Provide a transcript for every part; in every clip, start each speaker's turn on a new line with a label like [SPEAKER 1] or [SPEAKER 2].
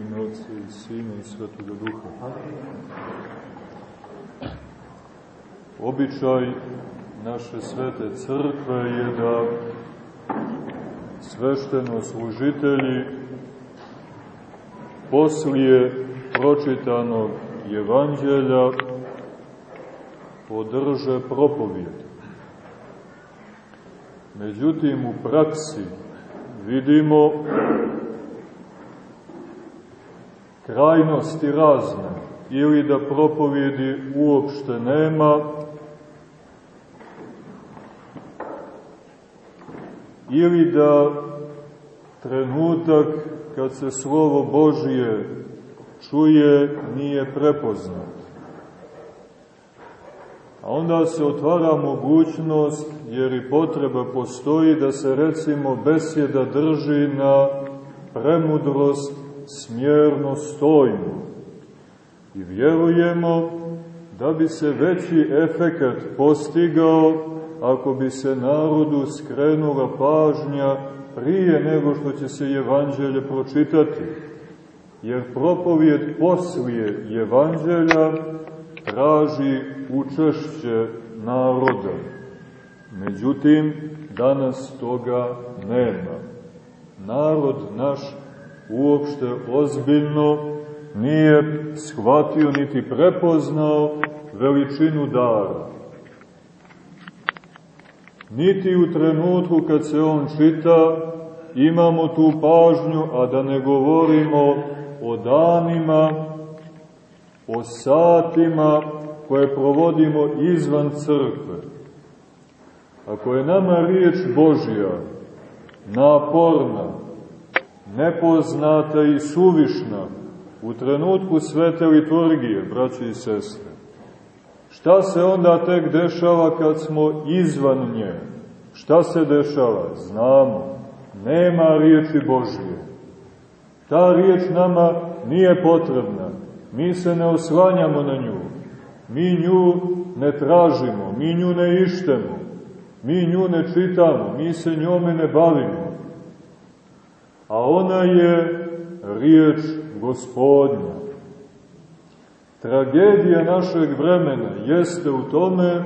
[SPEAKER 1] ime Otca i Sina i Svetoga Duha. Običaj naše svete crkve je da svešteno služitelji poslije pročitanog evanđelja podrže propovijed. Međutim, u praksi vidimo krajnosti razne, ili da propovjedi uopšte nema, ili da trenutak kad se slovo Božije čuje nije prepoznat. A onda se otvara mogućnost, jer i potreba postoji, da se recimo besjeda drži na premudrost smjerno stojimo. I vjerujemo da bi se veći efekat postigao ako bi se narodu skrenula pažnja prije nego što će se evanđelje pročitati. Jer propovijed poslije evanđelja traži učešće naroda. Međutim, danas toga nema. Narod naš uopšte ozbiljno nije shvatio niti prepoznao veličinu dara. Niti u trenutku kad se on čita imamo tu pažnju, a da ne govorimo o danima, o satima koje provodimo izvan crkve. Ako je nama riječ Božja naporna, nepoznata i suvišna u trenutku svete liturgije, braći i sestre, šta se onda tek dešava kad smo izvan nje? Šta se dešava? Znamo. Nema riječi Božje. Ta riječ nama nije potrebna. Mi se ne oslanjamo na nju. Mi nju ne tražimo, mi nju ne ištemo, mi nju ne čitamo, mi se njome ne bavimo. A ona je riječ gospodnja. Tragedija našeg vremena jeste u tome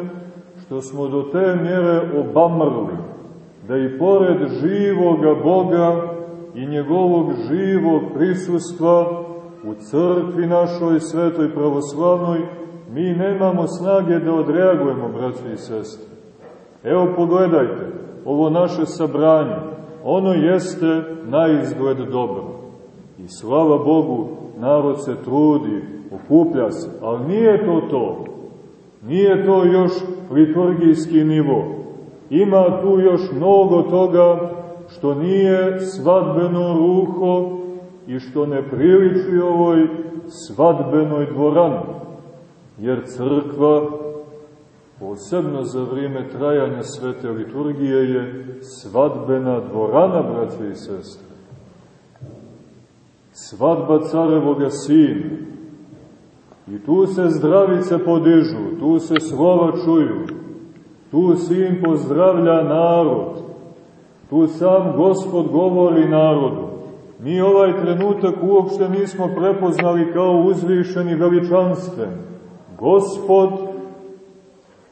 [SPEAKER 1] što smo do te mjere obamrli, da i pored živoga Boga i njegovog živog prisustva u crkvi našoj svetoj pravoslavnoj, mi nemamo snage da odreagujemo, braći i sestre. Evo pogledajte, ovo naše sabranje, ono jeste na izgled dobro. I slava Bogu, narod se trudi, okuplja se, ali nije to to. Nije to još liturgijski nivo. Ima tu još mnogo toga što nije svadbeno ruho i što ne priliči ovoj svadbenoj dvorani. Jer crkva, posebno za vrijeme trajanja svete liturgije, je svadbena dvorana, braće i sestre. Svadba carevoga sina. I tu se zdravice podižu, tu se slova čuju, tu sin pozdravlja narod, tu sam gospod govori narodu. Mi ovaj trenutak uopšte nismo prepoznali kao uzvišeni veličanstven. Gospod,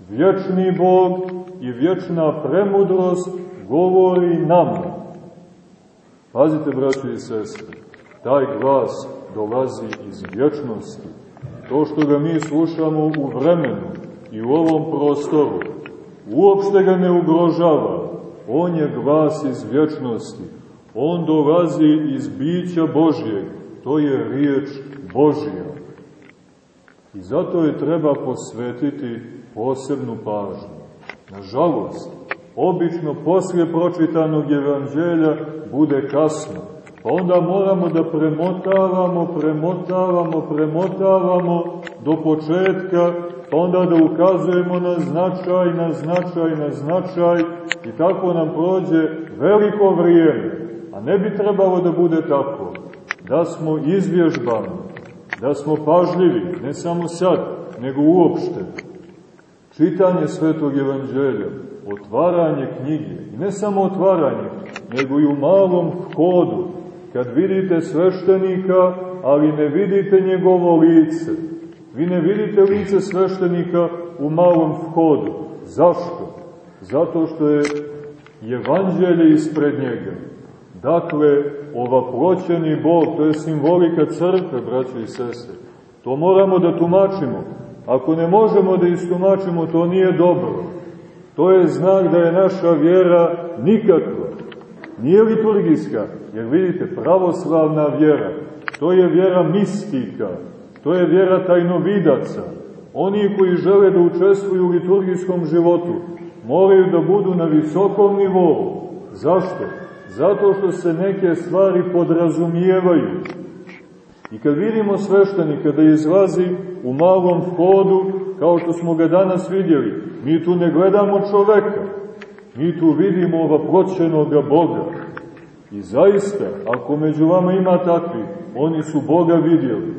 [SPEAKER 1] vječni Bog i vječna premudrost govori nam. Pazite, braći i sestre, taj glas dolazi iz vječnosti. To što ga mi slušamo u vremenu i u ovom prostoru, uopšte ga ne ugrožava. On je glas iz vječnosti. On dolazi iz bića Božjeg. To je riječ Božja. I zato je treba posvetiti posebnu pažnju. Nažalost, obično poslije pročitanog evanđelja bude kasno. Pa onda moramo da premotavamo, premotavamo, premotavamo do početka, pa onda da ukazujemo na značaj, na značaj, na značaj i tako nam prođe veliko vrijeme. A ne bi trebalo da bude tako. Da smo izvježbani, da smo pažljivi, ne samo sad, nego uopšte. Čitanje Svetog Evanđelja, otvaranje knjige, i ne samo otvaranje, nego i u malom hodu, kad vidite sveštenika ali ne vidite njegovo lice. Vi ne vidite lice sveštenika u malom vhodu. Zašto? Zato što je evanđelje ispred njega. Dakle, ovaploćeni Bog, to je simbolika crkve, braće i sestre. To moramo da tumačimo. Ako ne možemo da istumačimo, to nije dobro. To je znak da je naša vjera nikakva. Nije liturgijska, jer vidite, pravoslavna vjera, to je vjera mistika, to je vjera tajnovidaca. Oni koji žele da učestvuju u liturgijskom životu moraju da budu na visokom nivou. Zašto? Zato što se neke stvari podrazumijevaju. I kad vidimo sveštenika da izlazi u malom hodu, kao što smo ga danas vidjeli, mi tu ne gledamo čoveka, mi tu vidimo ovaploćenog Boga. I zaista, ako među vama ima takvi, oni su Boga vidjeli.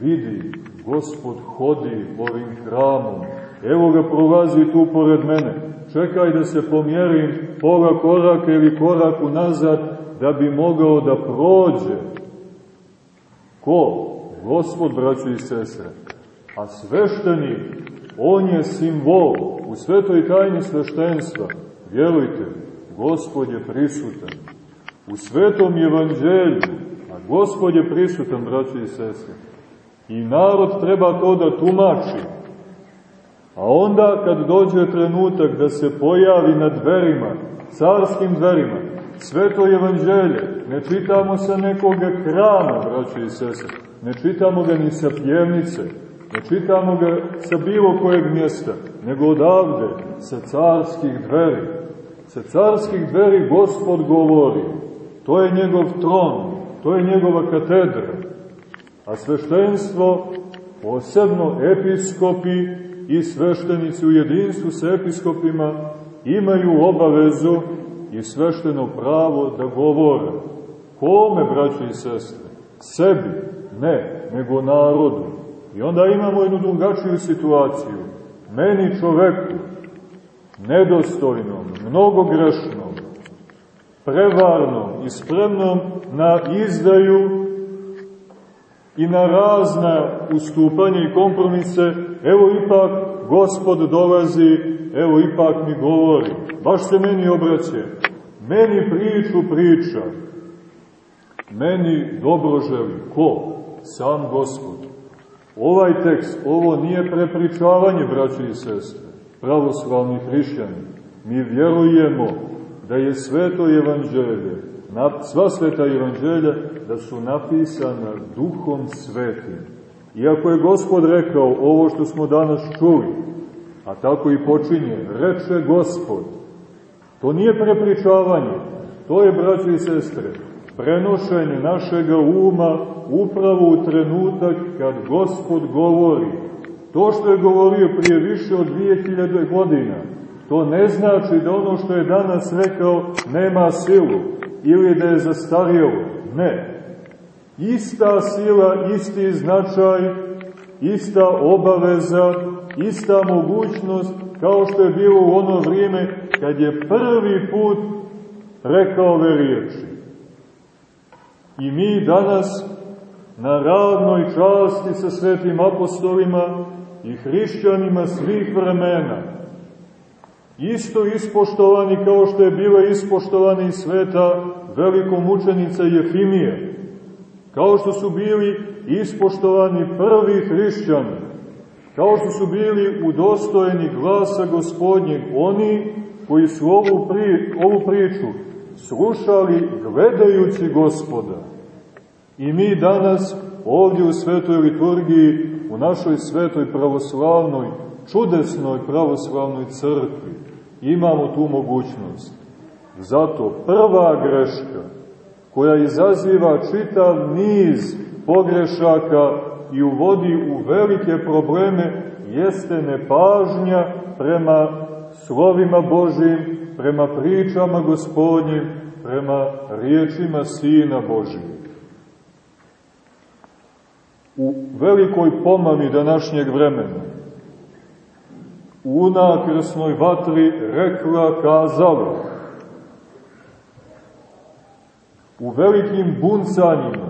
[SPEAKER 1] Vidi, Gospod hodi ovim hramom, evo ga prolazi tu pored mene, čekaj da se pomjerim pola koraka ili koraku nazad, da bi mogao da prođe. Ko? Gospod, braćo i sestre. A sveštenik, on je simbol u svetoj tajni sveštenstva. Vjerujte, Gospod je prisutan. U svetom evanđelju, a Gospod je prisutan, braćo i sestre. I narod treba to da tumači. A onda kad dođe trenutak da se pojavi na dverima, carskim dverima, sveto evanđelje, ne čitamo sa nekog krama, braćo i sestre, ne čitamo ga ni sa pjevnice, ne čitamo ga sa bilo kojeg mjesta, nego odavde, sa carskih dveri. Sa carskih dveri Gospod govori, to je njegov tron, to je njegova katedra. A sveštenstvo, posebno episkopi i sveštenici u jedinstvu sa episkopima, imaju obavezu i svešteno pravo da govore. Kome, braći i sestre? Sebi? Ne, nego narodu. I onda imamo jednu drugačiju situaciju. Meni čoveku, nedostojnom, mnogogrešnom, prevarnom i spremnom na izdaju i na razna ustupanja i kompromise, evo ipak gospod dolazi, evo ipak mi govori, baš se meni obraće, meni priču priča, meni dobro želi, ko? Sam gospod. Ovaj tekst, ovo nije prepričavanje, braći i sestre, pravoslavni hrišćani. Mi vjerujemo da je sveto evanđelje, sva sveta evanđelja, da su napisana duhom svetim. Iako je gospod rekao ovo što smo danas čuli, a tako i počinje, reče gospod, to nije prepričavanje, to je, braći i sestre, prenošenje našega uma upravo u trenutak kad gospod govori. To što je govorio prije više od 2000 godina, to ne znači da ono što je danas rekao nema silu ili da je zastarijelo. Ne. Ista sila, isti značaj, ista obaveza, ista mogućnost kao što je bilo u ono vrijeme kad je prvi put rekao ove riječi. I mi danas na radnoj časti sa svetim apostolima i hrišćanima svih vremena, isto ispoštovani kao što je bila ispoštovani i sveta velikomučenica Jefimije, kao što su bili ispoštovani prvi hrišćani, kao što su bili udostojeni glasa gospodnjeg, oni koji su ovu, pri, ovu priču slušali gledajući gospoda. I mi danas ovdje u svetoj liturgiji, u našoj svetoj pravoslavnoj, čudesnoj pravoslavnoj crkvi, imamo tu mogućnost. Zato prva greška koja izaziva čitav niz pogrešaka i uvodi u velike probleme jeste nepažnja prema slovima Božim, prema pričama gospodnjim, prema riječima Sina Božijeg. U velikoj pomami današnjeg vremena, u unakrsnoj vatri rekla, kazala, u velikim buncanjima,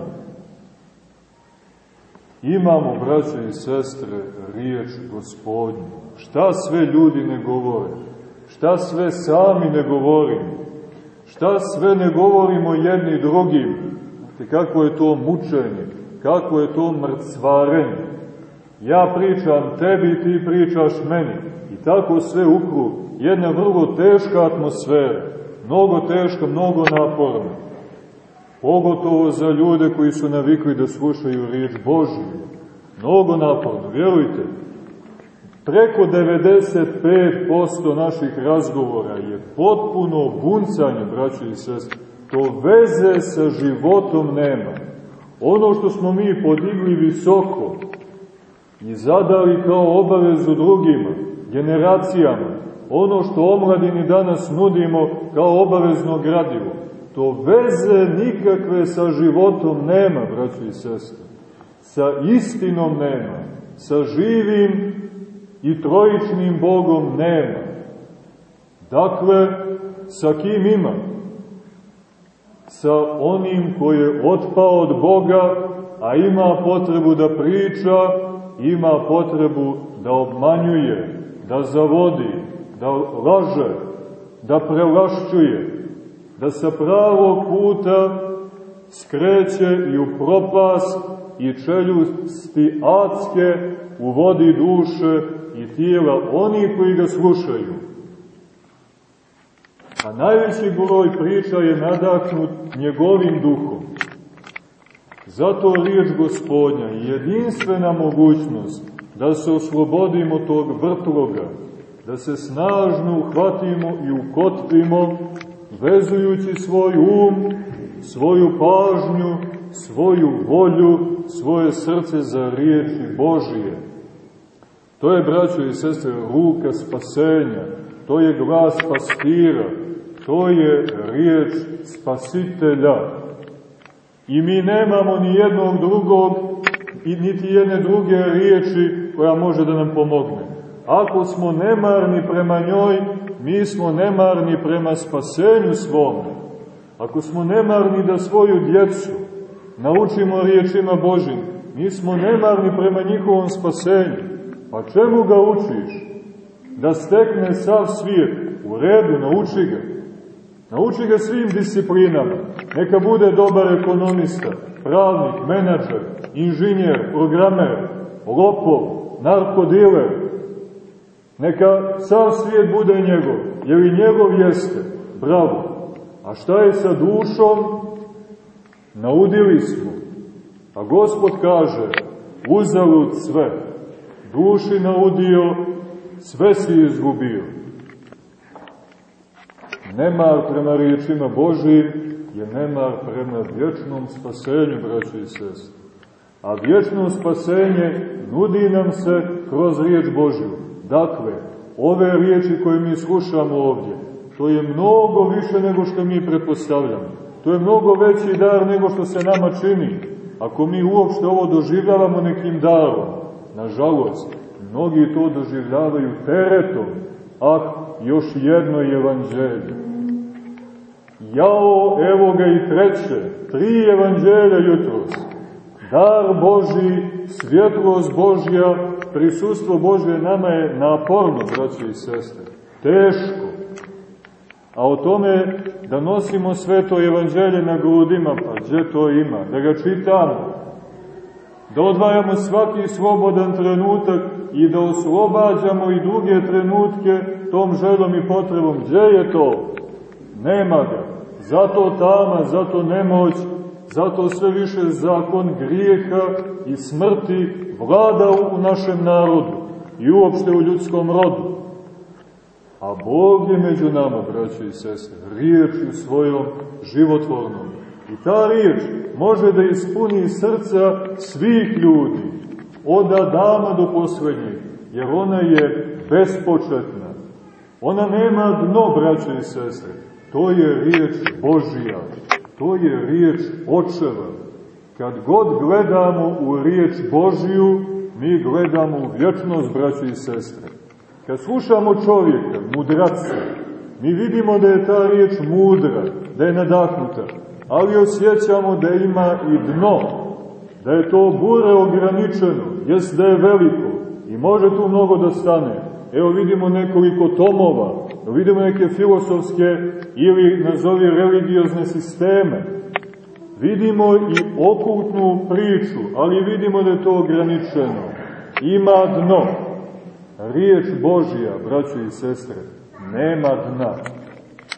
[SPEAKER 1] Imamo, braće i sestre, riječ gospodnju. Šta sve ljudi ne govore? Šta sve sami ne govorimo? Šta sve ne govorimo jedni drugim? Te kako je to mučenje? Kako je to mrcvarenje? Ja pričam tebi, ti pričaš meni. I tako sve ukru. Jedna vrlo teška atmosfera. Mnogo teška, mnogo naporna. Pogotovo za ljude koji su navikli da slušaju riječ Božju. Mnogo naporno, vjerujte. Preko 95% naših razgovora je potpuno buncanje, braćo i sestre. To veze sa životom nema. Ono što smo mi podigli visoko i zadali kao obavezu drugima, generacijama, ono što omladini danas nudimo kao obavezno gradivo, to veze nikakve sa životom nema, braćo i sestre. Sa istinom nema, sa živim i trojičnim Bogom nema. Dakle, sa kim ima? Sa onim koji je otpao od Boga, a ima potrebu da priča, ima potrebu da obmanjuje, da zavodi, da laže, da prelašćuje, da sa pravog puta skreće i u propast i čeljusti adske uvodi duše i tijela oni koji ga slušaju. A najveći broj priča je nadahnut njegovim duhom. Zato riječ gospodnja je jedinstvena mogućnost da se oslobodimo tog vrtloga, da se snažno uhvatimo i ukotvimo, vezujući svoj um, svoju pažnju, svoju volju, svoje srce za riječi Božije. To je, braćo i sestre, ruka spasenja, to je glas pastira, to je riječ spasitelja. I mi nemamo ni jednog drugog i niti jedne druge riječi koja može da nam pomogne. Ako smo nemarni prema njoj, mi smo nemarni prema spasenju svome. Ako smo nemarni da svoju djecu naučimo riječima Božim, mi smo nemarni prema njihovom spasenju. Pa čemu ga učiš? Da stekne sav svijet. U redu, nauči ga. Nauči ga svim disciplinama. Neka bude dobar ekonomista, pravnik, menadžer, inženjer, programer, lopov, narkodiler. Neka sav svijet bude njegov, jer i njegov jeste. Bravo. A šta je sa dušom? Naudili smo. A gospod kaže, uzalud sve. Duši naudio, sve si izgubio. Nemar prema riječima Božijim je nemar prema vječnom spasenju, braći i sestri. A vječno spasenje nudi nam se kroz riječ Božju. Dakle, ove riječi koje mi slušamo ovdje, to je mnogo više nego što mi pretpostavljamo. To je mnogo veći dar nego što se nama čini. Ako mi uopšte ovo doživljavamo nekim darom, nažalost, mnogi to doživljavaju teretom. Ah, još jedno evanđelje. Jao, evo ga i treće, tri evanđelja jutros. Dar Boži, svjetlost Božja, prisustvo Božje nama je naporno, braći i sestre. Teško. A o tome da nosimo sveto evanđelje na grudima, pa gdje to ima? Da ga čitamo, da odvajamo svaki slobodan trenutak i da oslobađamo i druge trenutke tom želom i potrebom. Gdje je to? Nema ga. Zato tama, zato nemoć, zato sve više zakon grijeha i smrti vlada u našem narodu i uopšte u ljudskom rodu. A Bog je među nama, braći i sestre, riječju svojom životvornom. I ta riječ može da ispuni srca svih ljudi, od Adama do poslednjeg, jer ona je bespočetna. Ona nema dno, braće i sestre. To je riječ Božija, to je riječ Očeva. Kad god gledamo u riječ Božiju, mi gledamo u vječnost, braće i sestre. Kad slušamo čovjeka, mudraca, mi vidimo da je ta riječ mudra, da je nadahnuta, ali osjećamo da ima i dno, da je to bure ograničeno, jest da je veliko i može tu mnogo da stane. Evo vidimo nekoliko tomova, vidimo neke filosofske ili nazovi religiozne sisteme, vidimo i okultnu priču, ali vidimo da je to ograničeno. Ima dno. Riječ Božija, braćo i sestre, nema dna.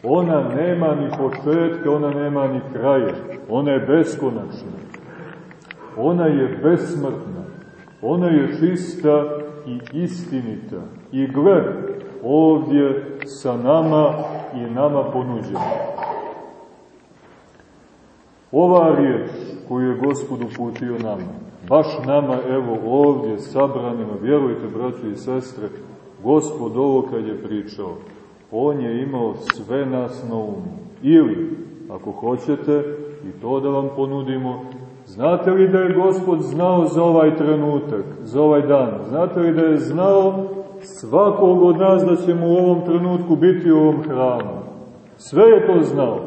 [SPEAKER 1] Ona nema ni početka, ona nema ni kraja. Ona je beskonačna. Ona je besmrtna. Ona je čista i istinita. I gled ovdje sa nama i nama ponuđena. Ova riječ koju je Gospod uputio nama, baš nama, evo ovdje sabranima, vjerujte, braći i sestre, Gospod ovo kad je pričao, On je imao sve nas na umu. Ili, ako hoćete, i to da vam ponudimo, znate li da je Gospod znao za ovaj trenutak, za ovaj dan? Znate li da je znao svakog od nas da ćemo u ovom trenutku biti u ovom hramu? Sve je to znao.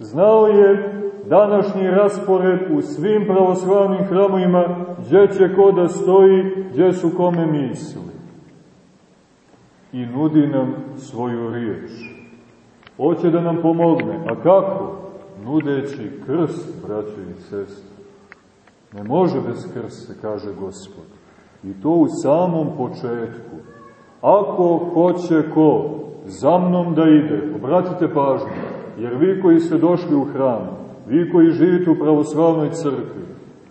[SPEAKER 1] Znao je današnji raspored u svim pravoslavnim hramovima, gdje će ko da stoji, gdje su kome misli. I nudi nam svoju riječ. Hoće da nam pomogne. A kako? Nudeći krst, braće i sestre. Ne može bez krsta, kaže Gospod. I to u samom početku. Ako hoće ko za mnom da ide, obratite pažnju, jer vi koji ste došli u hram, vi koji živite u pravoslavnoj crkvi,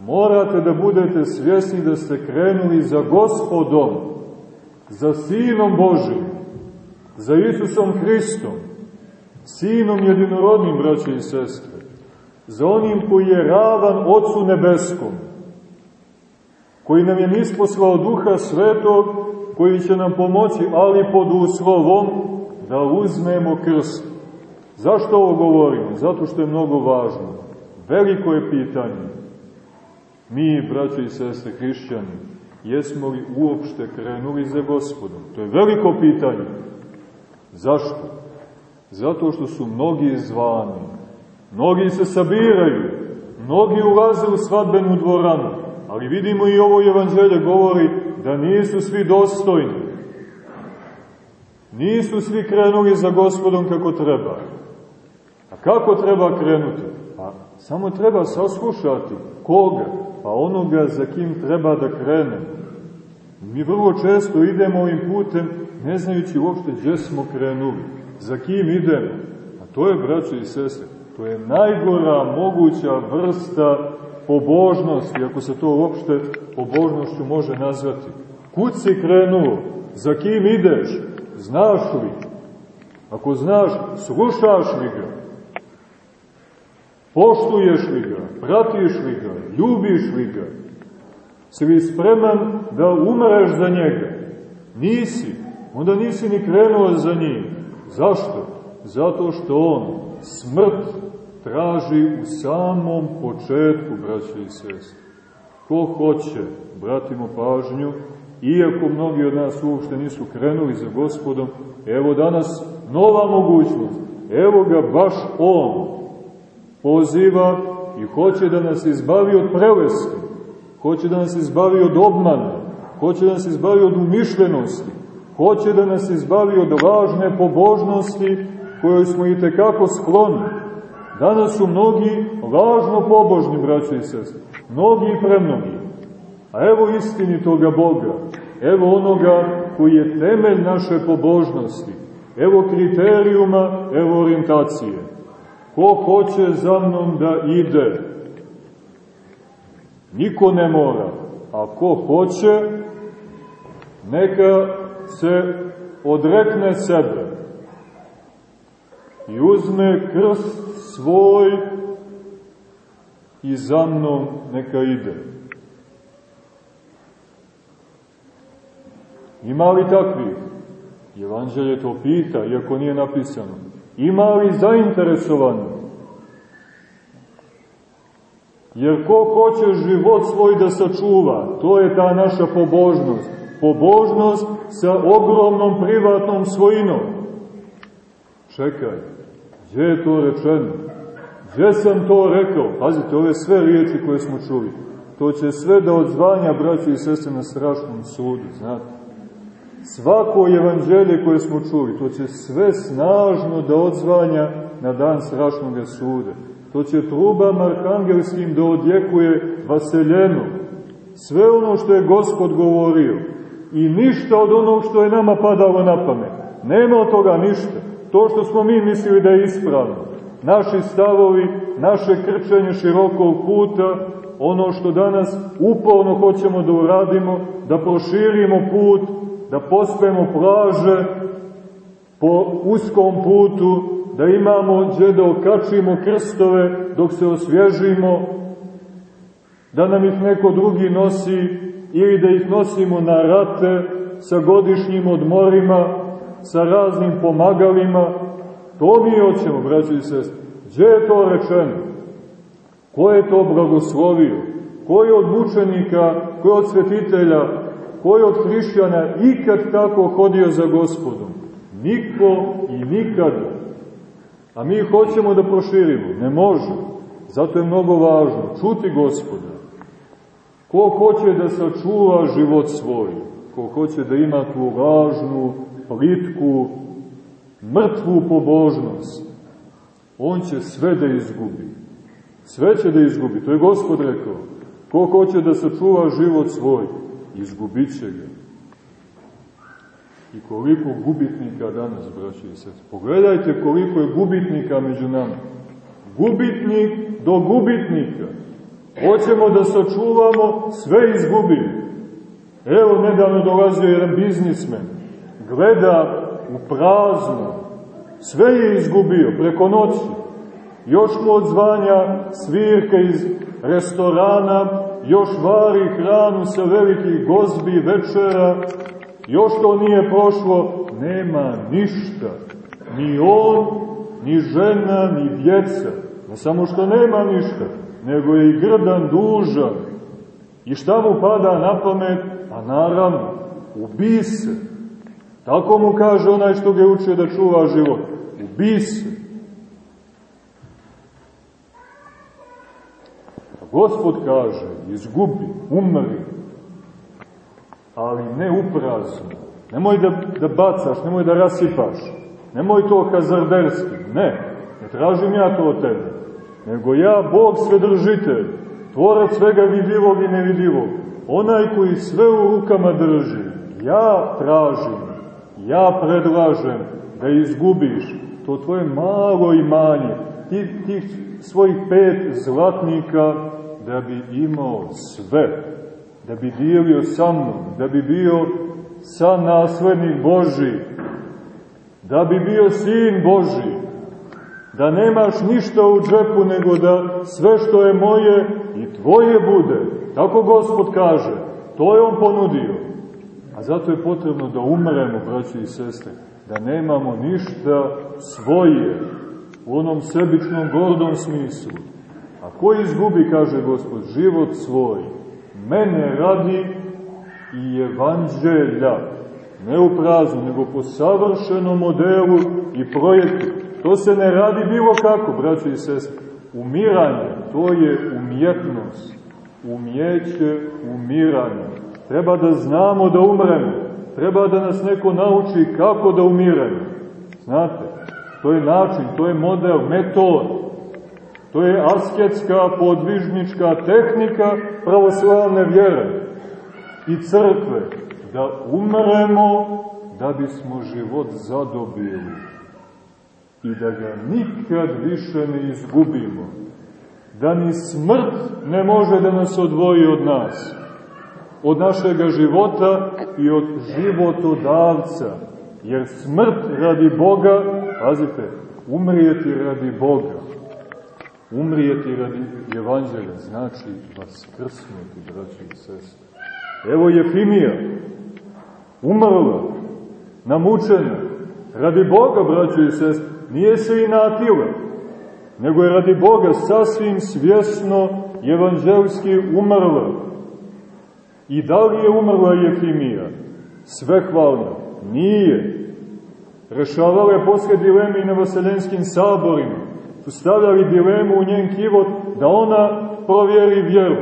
[SPEAKER 1] morate da budete svjesni da ste krenuli za gospodom, za sinom Božim, za Isusom Hristom, sinom jedinorodnim, braće i sestre, za onim koji je ravan Otcu Nebeskom, koji nam je nisposlao Duha Svetog, koji će nam pomoći, ali pod uslovom da uzmemo krst. Zašto ovo govorimo? Zato što je mnogo važno. Veliko je pitanje. Mi, braći i sestre hrišćani, jesmo li uopšte krenuli za gospodom? To je veliko pitanje. Zašto? Zato što su mnogi zvani. Mnogi se sabiraju. Mnogi ulaze u svadbenu dvoranu. Ali vidimo i ovo evanđelje govori da nisu svi dostojni. Nisu svi krenuli za gospodom kako treba. A kako treba krenuti? Pa samo treba saslušati. Koga? Pa onoga za kim treba da krene. Mi vrlo često idemo ovim putem ne znajući uopšte gdje smo krenuli. Za kim idemo? A to je, braćo i sestre, to je najgora moguća vrsta pobožnosti, ako se to uopšte pobožnošću može nazvati. Kud si krenuo? Za kim ideš? Znaš li? Ako znaš, slušaš li ga? Poštuješ li ga? Pratiš li ga? Ljubiš li ga? Si li spreman da umreš za njega? Nisi. Onda nisi ni krenuo za njim. Zašto? Zato što on smrt traži u samom početku, braće i sestre. Ko hoće, bratimo pažnju, iako mnogi od nas uopšte nisu krenuli za gospodom, evo danas nova mogućnost. Evo ga baš on, poziva i hoće da nas izbavi od preleske, hoće da nas izbavi od obmana, hoće da nas izbavi od umišljenosti, hoće da nas izbavi od lažne pobožnosti kojoj smo i tekako skloni. Danas su mnogi lažno pobožni, braći i sestri, mnogi i premnogi. A evo istini toga Boga, evo onoga koji je temelj naše pobožnosti, evo kriterijuma, evo orijentacije. Ko hoće za mnom da ide? Niko ne mora. A ko hoće, neka se odrekne sebe i uzme krst svoj i za mnom neka ide. Ima li takvih? Evanđelje to pita, iako nije napisano. Ima li zainteresovani? Jer ko hoće život svoj da sačuva, to je ta naša pobožnost. Pobožnost sa ogromnom privatnom svojinom. Čekaj, gdje je to rečeno? Gdje sam to rekao? Pazite, ove sve riječi koje smo čuli. to će sve da odzvanja, braći i sestre, na strašnom sudu, znate. Svako evanđelje koje smo čuli, to će sve snažno da odzvanja na dan strašnog suda. To će trubama arhangelskim da odjekuje vaseljenu. Sve ono što je Gospod govorio i ništa od onog što je nama padalo na pamet. Nema od toga ništa. To što smo mi mislili da je ispravno. Naši stavovi, naše krčenje širokog puta, ono što danas uporno hoćemo da uradimo, da proširimo put, da pospemo plaže po uskom putu, da imamo gdje da okačimo krstove dok se osvježimo, da nam ih neko drugi nosi ili da ih nosimo na rate sa godišnjim odmorima, sa raznim pomagalima. To mi hoćemo, braći i sestri. Gdje je to rečeno? Ko je to blagoslovio? Ko je od mučenika, ko je od svetitelja, ko je od hrišćana ikad tako hodio za gospodom? Niko i nikada. A mi hoćemo da proširimo. Ne može. Zato je mnogo važno čuti gospoda. Ko hoće da sačuva život svoj, ko hoće da ima tu lažnu, plitku, mrtvu pobožnost, on će sve da izgubi. Sve će da izgubi, to je gospod rekao. Ko hoće da sačuva život svoj, izgubit će ga. I koliko gubitnika danas, braći i sest. Pogledajte koliko je gubitnika među nama. Gubitnik do gubitnika. Hoćemo da sačuvamo, sve izgubili. Evo, nedavno dolazio jedan biznismen. Gleda u prazno. Sve je izgubio preko noći. Još mu odzvanja svirka iz restorana, još vari hranu sa velikih gozbi večera, još to nije prošlo, nema ništa. Ni on, ni žena, ni djeca. Ne samo što nema ništa, nego je i grdan dužan. I šta mu pada na pamet? A naravno, ubi se. Tako mu kaže onaj što ga učio da čuva život. Ubi se. Gospod kaže, izgubi, umri, ali ne uprazno. Nemoj da, da bacaš, nemoj da rasipaš, nemoj to hazarderski, ne, ne tražim ja to od tebe, nego ja, Bog svedržitelj, tvorac svega vidljivog i nevidljivog, onaj koji sve u rukama drži, ja tražim, ja predlažem da izgubiš to tvoje malo imanje, tih, tih svojih pet zlatnika, da bi imao sve da bi dijelio sa mnom, da bi bio sa naslednik Boži, da bi bio sin Boži, da nemaš ništa u džepu, nego da sve što je moje i tvoje bude. Tako Gospod kaže, to je On ponudio. A zato je potrebno da umremo, braći i sestre, da nemamo ništa svoje u onom sebičnom, gordom smislu. A ko izgubi, kaže Gospod, život svoj, mene radi i evanđelja. Ne u praznu, nego po savršenom modelu i projektu. To se ne radi bilo kako, braćo i sestre. Umiranje, to je umjetnost. Umjeće umiranje. Treba da znamo da umremo. Treba da nas neko nauči kako da umiremo. Znate, to je način, to je model, metod. To je asketska, podvižnička tehnika pravoslavne vjere i crkve. Da umremo da bismo život zadobili i da ga nikad više ne izgubimo. Da ni smrt ne može da nas odvoji od nas, od našega života i od životodavca. Jer smrt radi Boga, pazite, umrijeti radi Boga Umrijeti radi evanđelja znači vaskrsnuti, braći i sestre. Evo Jefimija, umrla, namučena, radi Boga, braći i sestre, nije se i natila, nego je radi Boga sasvim svjesno evanđelski umrla. I da li je umrla Jefimija? Sve hvalno. Nije. Rešavala je posle dileme i na vaseljenskim saborima su stavljali dilemu u njen kivot da ona provjeri vjeru.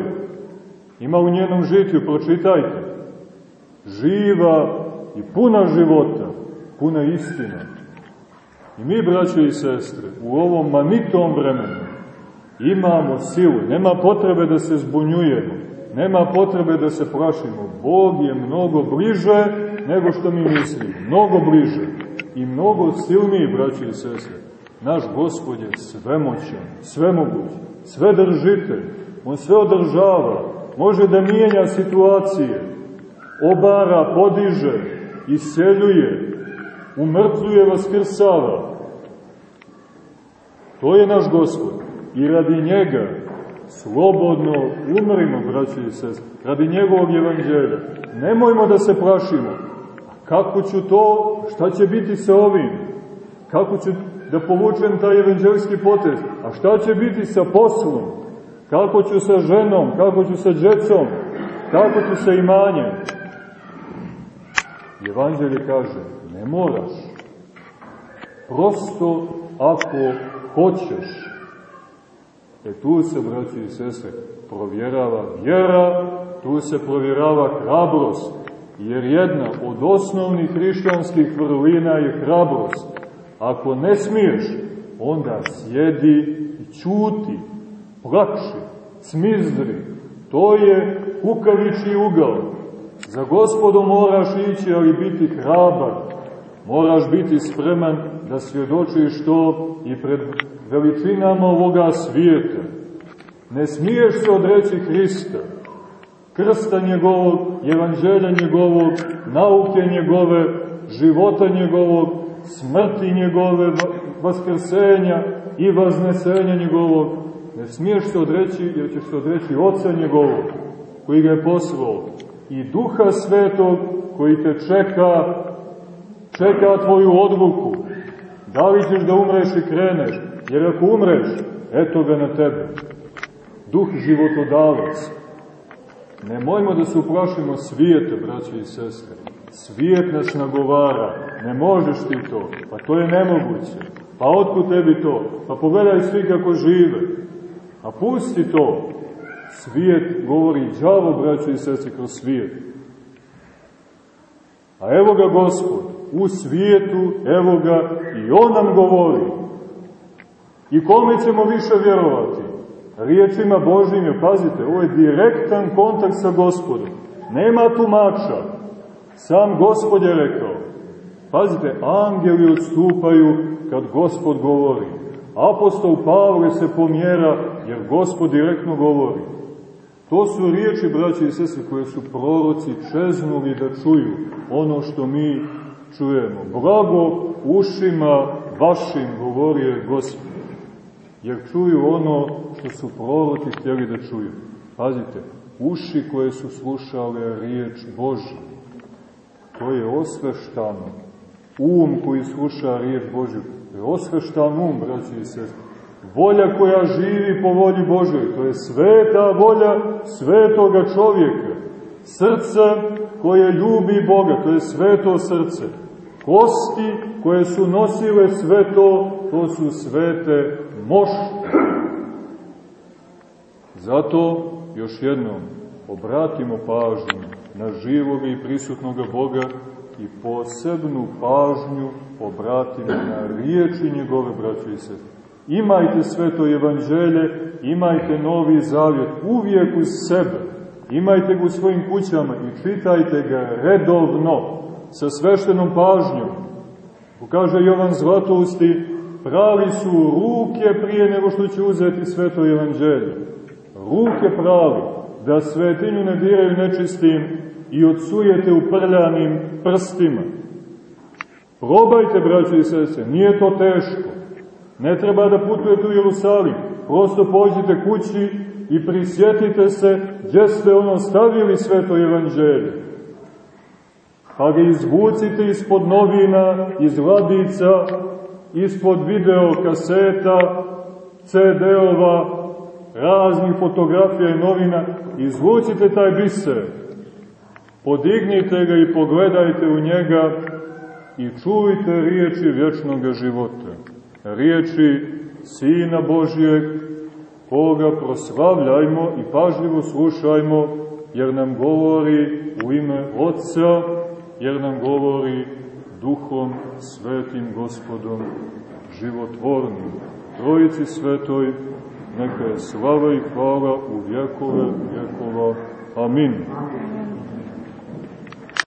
[SPEAKER 1] Ima u njenom žitju, pročitajte. Živa i puna života, puna istina. I mi, braće i sestre, u ovom manitom vremenu imamo silu. Nema potrebe da se zbunjujemo. Nema potrebe da se plašimo. Bog je mnogo bliže nego što mi mislimo. Mnogo bliže i mnogo silniji, braći i sestre. Naš Gospod je svemoćan, svemoguć, sve držite. On sve održava. Može da mijenja situacije. Obara, podiže, iseljuje, umrtvuje, vaskrsava. To je naš Gospod. I radi njega slobodno umrimo, braći i sestri, radi njegovog evanđelja. Nemojmo da se plašimo. Kako ću to, šta će biti sa ovim? Kako ću da povučem taj evanđelski potez? A šta će biti sa poslom? Kako ću sa ženom? Kako ću sa džecom? Kako ću sa imanjem? Evanđelje kaže, ne moraš. Prosto ako hoćeš, E tu se, braći i sese, provjerava vjera, tu se provjerava hrabrost, jer jedna od osnovnih hrišćanskih vrlina je hrabrost. Ako ne smiješ, onda sjedi i čuti, plači, smizdri. To je kukavići ugao. Za gospodo moraš ići, ali biti hrabar. Moraš biti spreman da svjedočiš to i pred veličinama ovoga svijeta. Ne smiješ se odreći Hrista, krsta njegovog, evanđelja njegovog, nauke njegove, života njegovog, smrti njegove, vaskrsenja i vaznesenja njegovog. Ne smiješ se odreći, jer ćeš se odreći Oca njegovog, koji ga je poslao, i Duha Svetog, koji te čeka, čeka tvoju odluku. Da li ćeš da umreš i kreneš? Jer ako umreš, eto ga na tebe. Duh životodavac. Nemojmo da se uplašimo svijeta, braće i sestre. Svijet nas nagovara. Ne možeš ti to. Pa to je nemoguće. Pa otkud tebi to? Pa pogledaj svi kako žive. A pusti to. Svijet govori džavo, braće i sestre, kroz svijet. A evo ga Gospod, u svijetu, evo ga, i On nam govori. I kome ćemo više vjerovati? Riječima Božim, pazite, ovo je direktan kontakt sa gospodom. Nema tumača. Sam gospod je rekao. Pazite, angeli odstupaju kad gospod govori. Apostol Pavle se pomjera jer gospod direktno govori. To su riječi, braći i sese, koje su proroci čeznuli da čuju ono što mi čujemo. Blago ušima vašim govorio gospod jer čuju ono što su proroci htjeli da čuju. Pazite, uši koje su slušale riječ Božja, to je osveštano. Um koji sluša riječ Božju, to je osveštan um, braći i sestri. Volja koja živi po volji Božoj, to je sveta volja svetoga čovjeka. Srce koje ljubi Boga, to je sveto srce. Kosti koje su nosile sve to, to su svete mošt. Zato, još jednom, obratimo pažnju na živog i prisutnog Boga i posebnu pažnju obratimo na riječi njegove, braće i sestre. Imajte sveto evanđelje, imajte novi zavjet uvijek uz sebe, imajte ga u svojim kućama i čitajte ga redovno, sa sveštenom pažnjom. Kaže Jovan Zlatousti, pravi su ruke prije nego što će uzeti sveto evanđelje. Ruke pravi, da svetinju ne diraju nečistim i odsujete u prljanim prstima. Probajte, braći i sese, nije to teško. Ne treba da putujete u Jerusalim, prosto pođite kući i prisjetite se gdje ste ono stavili sveto evanđelje. Pa ga izvucite ispod novina, iz ladica, ispod video kaseta, CD-ova, raznih fotografija i novina, izvucite taj biser, podignite ga i pogledajte u njega i čujte riječi vječnog života, riječi Sina Božijeg, koga proslavljajmo i pažljivo slušajmo jer nam govori u ime Otca, jer nam govori Duhom Svetim Gospodom životvornim. Trojici Svetoj, neka je slava i hvala u vjekove vjekova. Amin.